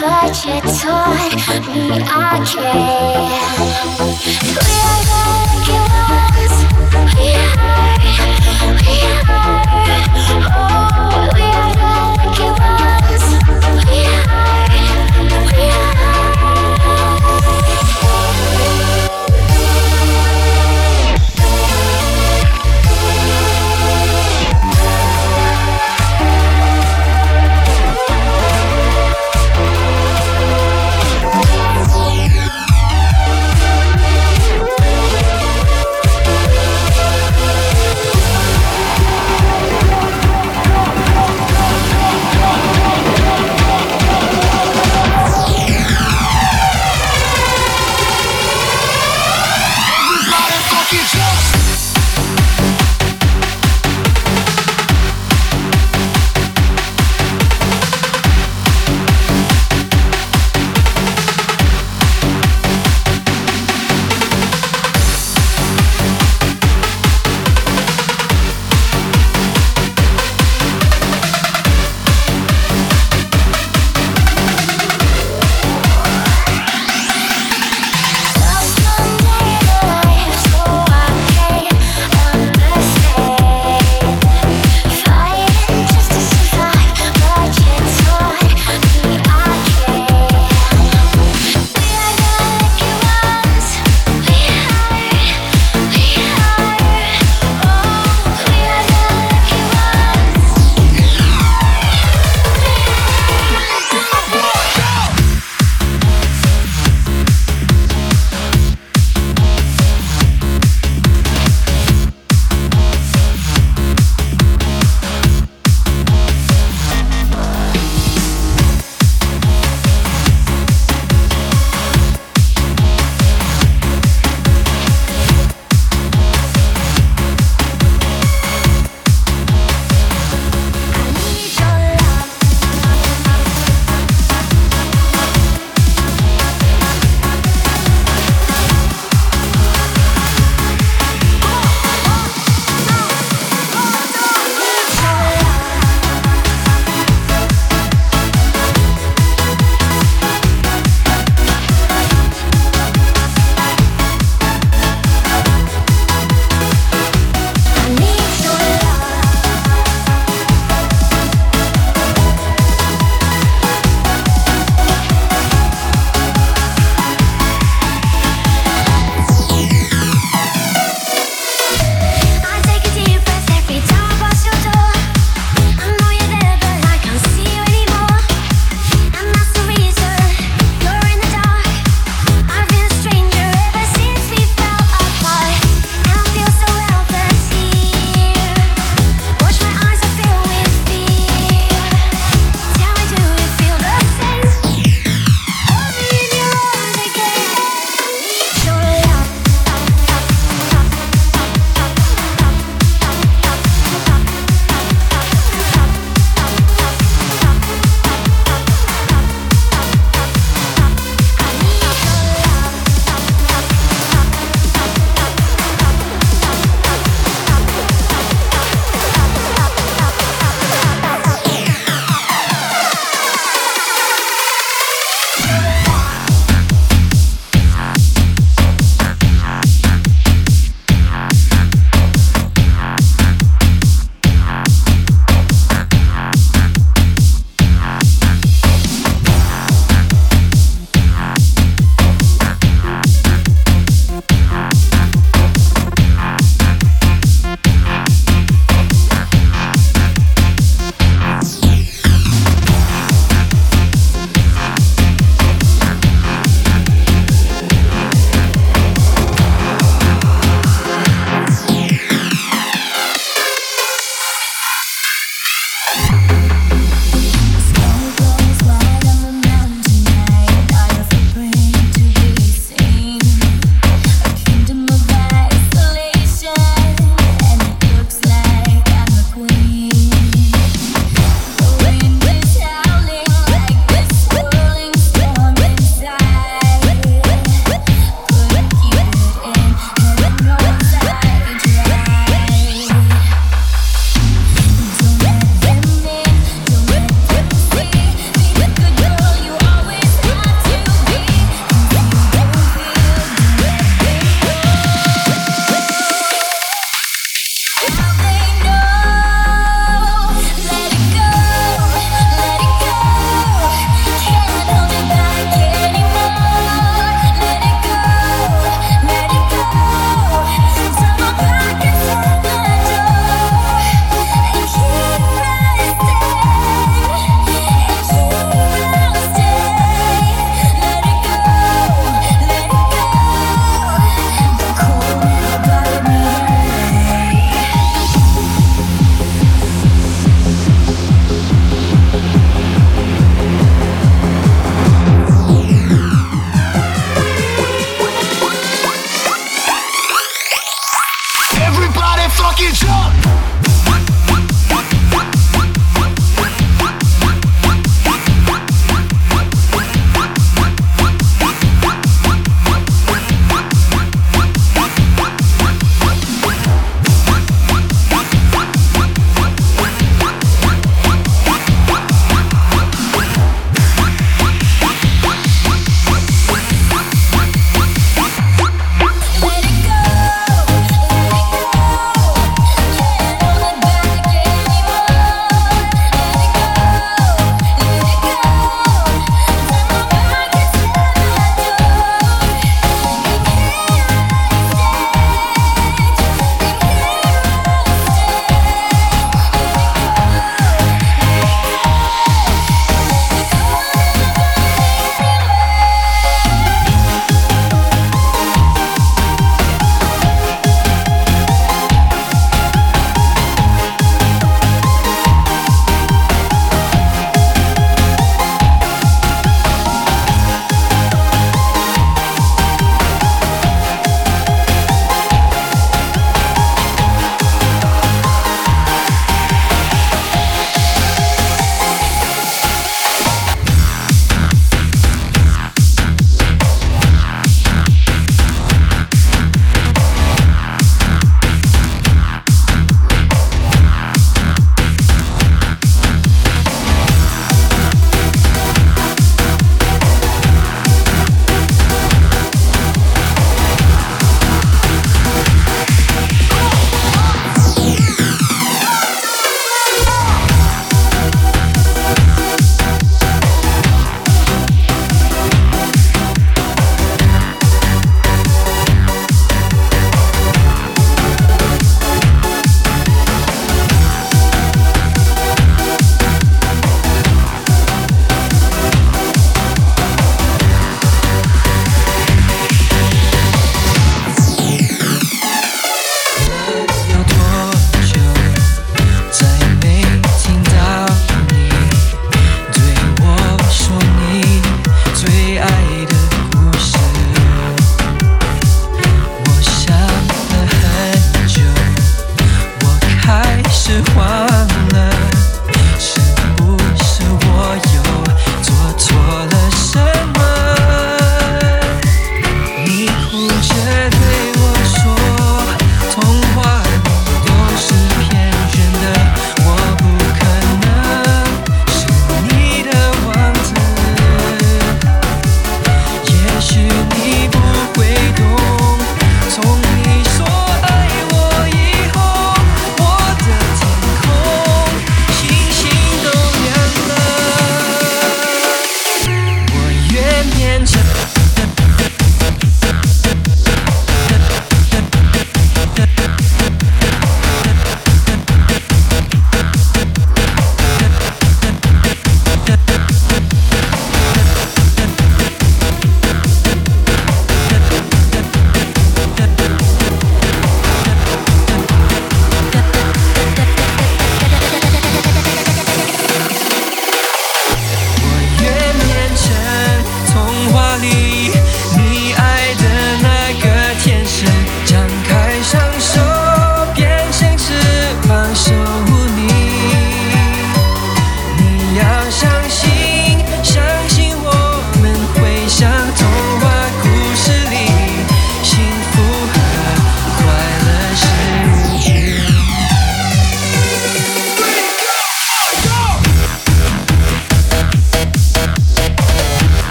but you taught me I can. We are like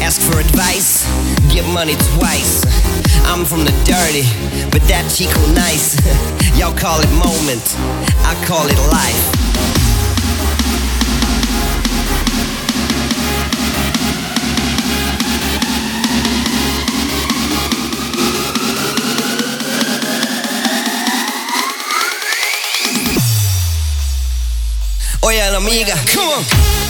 Ask for advice, get money twice. I'm from the dirty, but that Chico nice. Y'all call it moment, I call it life. Oye, amiga, come on.